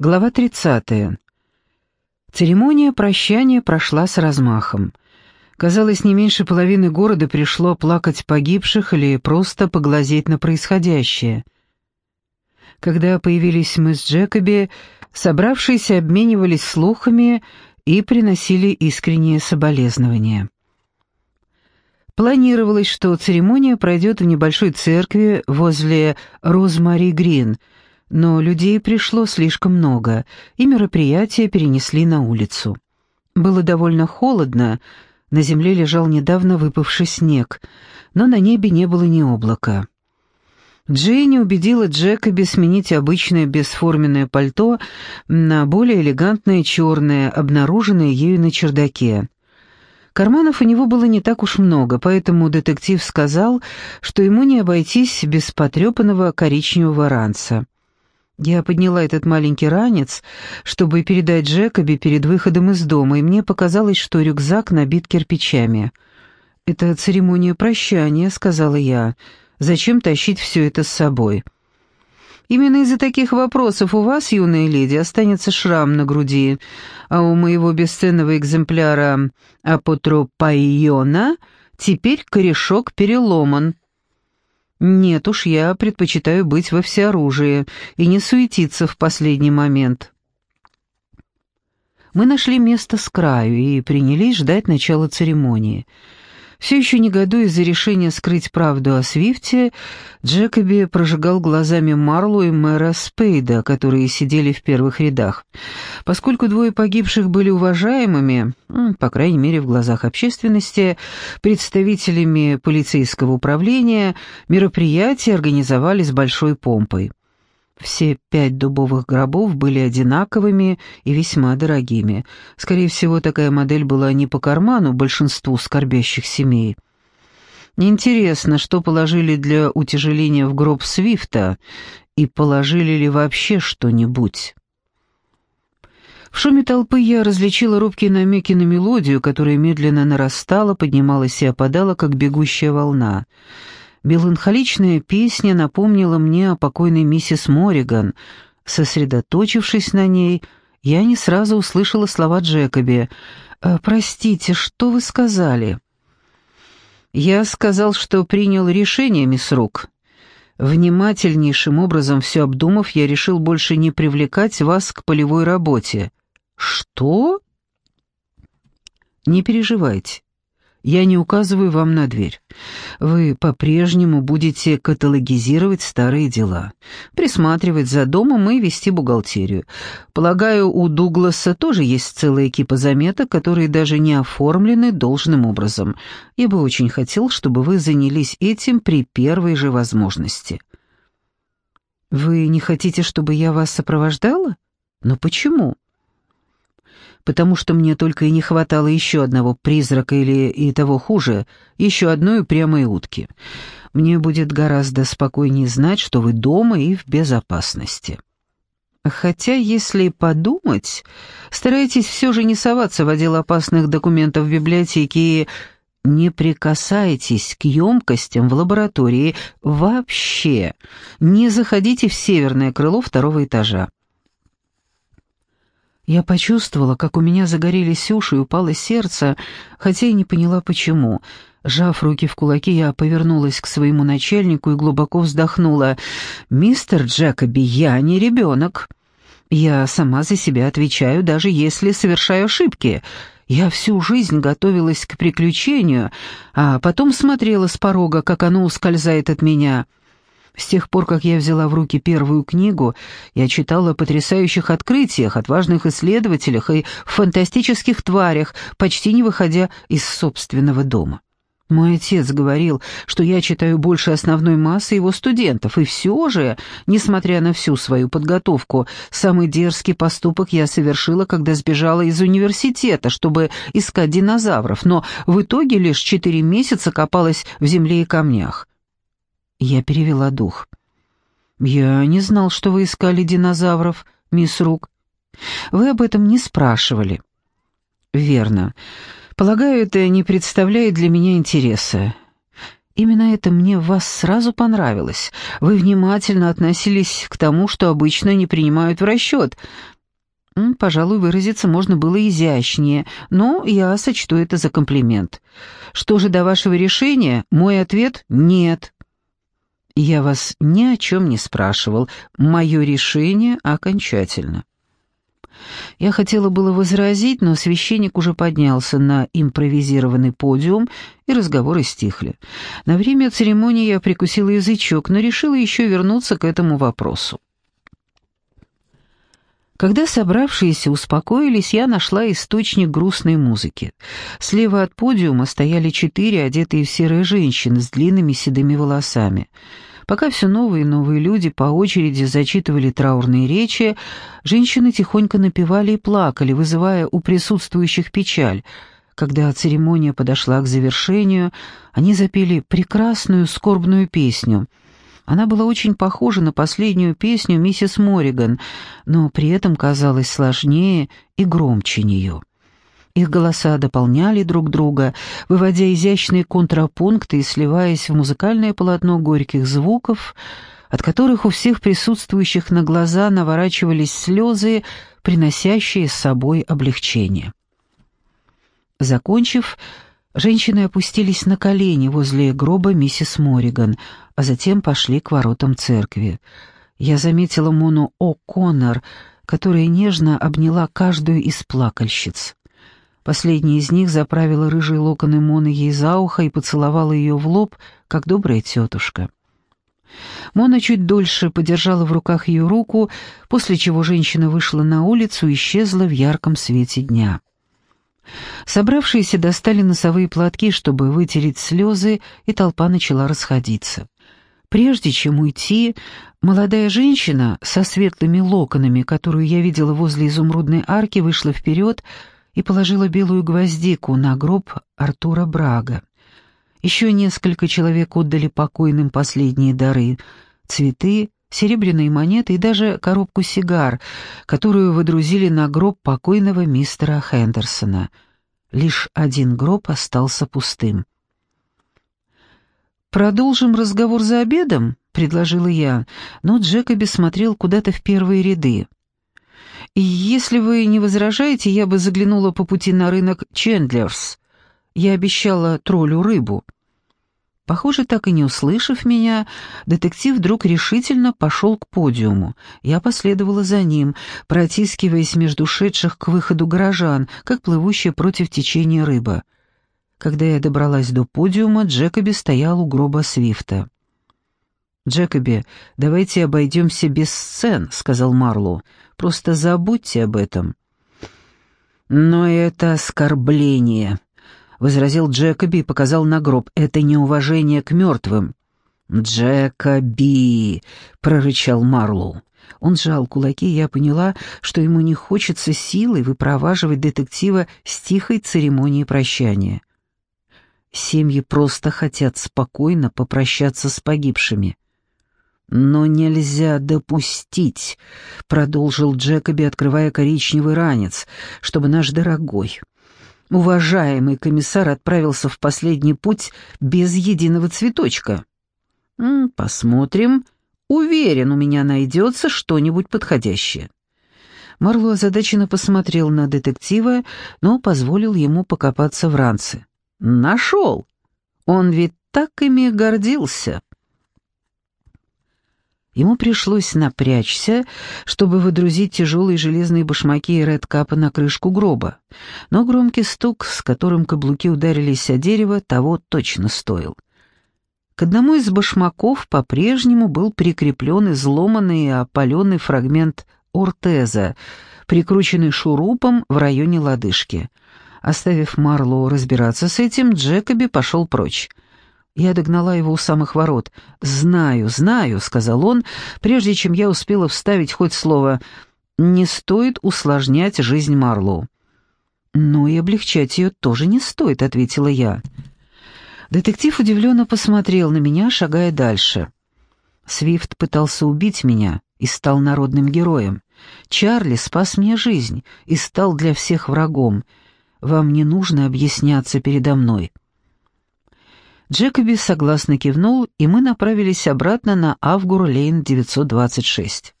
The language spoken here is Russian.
Глава 30. Церемония прощания прошла с размахом. Казалось, не меньше половины города пришло плакать погибших или просто поглазеть на происходящее. Когда появились мы с Джекоби, собравшиеся обменивались слухами и приносили искренние соболезнования. Планировалось, что церемония пройдет в небольшой церкви возле Розмари Грин — но людей пришло слишком много, и мероприятие перенесли на улицу. Было довольно холодно, на земле лежал недавно выпавший снег, но на небе не было ни облака. Джейни убедила Джекоби сменить обычное бесформенное пальто на более элегантное черное, обнаруженное ею на чердаке. Карманов у него было не так уж много, поэтому детектив сказал, что ему не обойтись без потрепанного коричневого ранца. Я подняла этот маленький ранец, чтобы передать Джекоби перед выходом из дома, и мне показалось, что рюкзак набит кирпичами. «Это церемония прощания», — сказала я. «Зачем тащить все это с собой?» «Именно из-за таких вопросов у вас, юная леди, останется шрам на груди, а у моего бесценного экземпляра апотропайона теперь корешок переломан». Нет уж, я предпочитаю быть во всеоружии и не суетиться в последний момент. Мы нашли место с краю и принялись ждать начала церемонии. Все еще негодуя из-за решения скрыть правду о Свифте, Джекоби прожигал глазами Марлу и мэра Спейда, которые сидели в первых рядах. Поскольку двое погибших были уважаемыми, по крайней мере в глазах общественности, представителями полицейского управления, мероприятие организовали с большой помпой. Все пять дубовых гробов были одинаковыми и весьма дорогими. Скорее всего, такая модель была не по карману большинству скорбящих семей. Интересно, что положили для утяжеления в гроб Свифта, и положили ли вообще что-нибудь. В шуме толпы я различила робкие намеки на мелодию, которая медленно нарастала, поднималась и опадала, как бегущая волна. Меланхоличная песня напомнила мне о покойной миссис Мориган. Сосредоточившись на ней, я не сразу услышала слова Джекоби. «Э, «Простите, что вы сказали?» «Я сказал, что принял решение, мисс Рук. Внимательнейшим образом все обдумав, я решил больше не привлекать вас к полевой работе». «Что?» «Не переживайте. Я не указываю вам на дверь. Вы по-прежнему будете каталогизировать старые дела, присматривать за домом и вести бухгалтерию. Полагаю, у Дугласа тоже есть целая экипа заметок, которые даже не оформлены должным образом. Я бы очень хотел, чтобы вы занялись этим при первой же возможности. Вы не хотите, чтобы я вас сопровождала? Но почему? Потому что мне только и не хватало еще одного призрака или и того хуже, еще одной упрямой утки. Мне будет гораздо спокойнее знать, что вы дома и в безопасности. Хотя, если подумать, старайтесь все же не соваться в отдел опасных документов в библиотеке и не прикасайтесь к емкостям в лаборатории вообще. Не заходите в северное крыло второго этажа. Я почувствовала, как у меня загорелись уши и упало сердце, хотя и не поняла почему. Жав руки в кулаки, я повернулась к своему начальнику и глубоко вздохнула. «Мистер Джекоби, я не ребенок. Я сама за себя отвечаю, даже если совершаю ошибки. Я всю жизнь готовилась к приключению, а потом смотрела с порога, как оно ускользает от меня». С тех пор, как я взяла в руки первую книгу, я читала о потрясающих открытиях, отважных исследователях и фантастических тварях, почти не выходя из собственного дома. Мой отец говорил, что я читаю больше основной массы его студентов, и все же, несмотря на всю свою подготовку, самый дерзкий поступок я совершила, когда сбежала из университета, чтобы искать динозавров, но в итоге лишь четыре месяца копалась в земле и камнях. Я перевела дух. «Я не знал, что вы искали динозавров, мисс Рук. Вы об этом не спрашивали». «Верно. Полагаю, это не представляет для меня интереса. Именно это мне в вас сразу понравилось. Вы внимательно относились к тому, что обычно не принимают в расчет. Пожалуй, выразиться можно было изящнее, но я сочту это за комплимент. Что же до вашего решения, мой ответ — нет. Я вас ни о чем не спрашивал. Мое решение окончательно. Я хотела было возразить, но священник уже поднялся на импровизированный подиум, и разговоры стихли. На время церемонии я прикусила язычок, но решила еще вернуться к этому вопросу. Когда собравшиеся успокоились, я нашла источник грустной музыки. Слева от подиума стояли четыре одетые в серые женщины с длинными седыми волосами — Пока все новые и новые люди по очереди зачитывали траурные речи, женщины тихонько напевали и плакали, вызывая у присутствующих печаль. Когда церемония подошла к завершению, они запели прекрасную скорбную песню. Она была очень похожа на последнюю песню миссис Морриган, но при этом казалась сложнее и громче нее. Их голоса дополняли друг друга, выводя изящные контрапункты и сливаясь в музыкальное полотно горьких звуков, от которых у всех присутствующих на глаза наворачивались слезы, приносящие с собой облегчение. Закончив, женщины опустились на колени возле гроба миссис Морриган, а затем пошли к воротам церкви. Я заметила Мону О'Коннор, которая нежно обняла каждую из плакальщиц. Последняя из них заправила рыжие локоны Моны ей за ухо и поцеловала ее в лоб, как добрая тетушка. Мона чуть дольше подержала в руках ее руку, после чего женщина вышла на улицу и исчезла в ярком свете дня. Собравшиеся достали носовые платки, чтобы вытереть слезы, и толпа начала расходиться. Прежде чем уйти, молодая женщина со светлыми локонами, которую я видела возле изумрудной арки, вышла вперед, и положила белую гвоздику на гроб Артура Брага. Еще несколько человек отдали покойным последние дары — цветы, серебряные монеты и даже коробку сигар, которую выдрузили на гроб покойного мистера Хендерсона. Лишь один гроб остался пустым. «Продолжим разговор за обедом?» — предложила я, но Джекоби смотрел куда-то в первые ряды. «Если вы не возражаете, я бы заглянула по пути на рынок Чендлерс. Я обещала троллю рыбу». Похоже, так и не услышав меня, детектив вдруг решительно пошел к подиуму. Я последовала за ним, протискиваясь между шедших к выходу горожан, как плывущая против течения рыба. Когда я добралась до подиума, Джекоби стоял у гроба Свифта. «Джекоби, давайте обойдемся без сцен», — сказал Марлоу. «Просто забудьте об этом». «Но это оскорбление», — возразил Джекоби и показал на гроб. «Это неуважение к мертвым». «Джекоби!» — прорычал Марлоу. Он сжал кулаки, и я поняла, что ему не хочется силой выпроваживать детектива с тихой церемонией прощания. Семьи просто хотят спокойно попрощаться с погибшими. «Но нельзя допустить», — продолжил Джекоби, открывая коричневый ранец, «чтобы наш дорогой, уважаемый комиссар отправился в последний путь без единого цветочка». «Посмотрим. Уверен, у меня найдется что-нибудь подходящее». Марло озадаченно посмотрел на детектива, но позволил ему покопаться в ранце. «Нашел! Он ведь так ими гордился!» Ему пришлось напрячься, чтобы выдрузить тяжелые железные башмаки и редкапа на крышку гроба, но громкий стук, с которым каблуки ударились о дерево, того точно стоил. К одному из башмаков по-прежнему был прикреплен изломанный и опаленный фрагмент ортеза, прикрученный шурупом в районе лодыжки. Оставив Марлоу разбираться с этим, Джекоби пошел прочь. Я догнала его у самых ворот. «Знаю, знаю», — сказал он, прежде чем я успела вставить хоть слово. «Не стоит усложнять жизнь Марлоу». «Но и облегчать ее тоже не стоит», — ответила я. Детектив удивленно посмотрел на меня, шагая дальше. Свифт пытался убить меня и стал народным героем. Чарли спас мне жизнь и стал для всех врагом. Вам не нужно объясняться передо мной. Джекоби согласно кивнул, и мы направились обратно на Авгур-Лейн 926.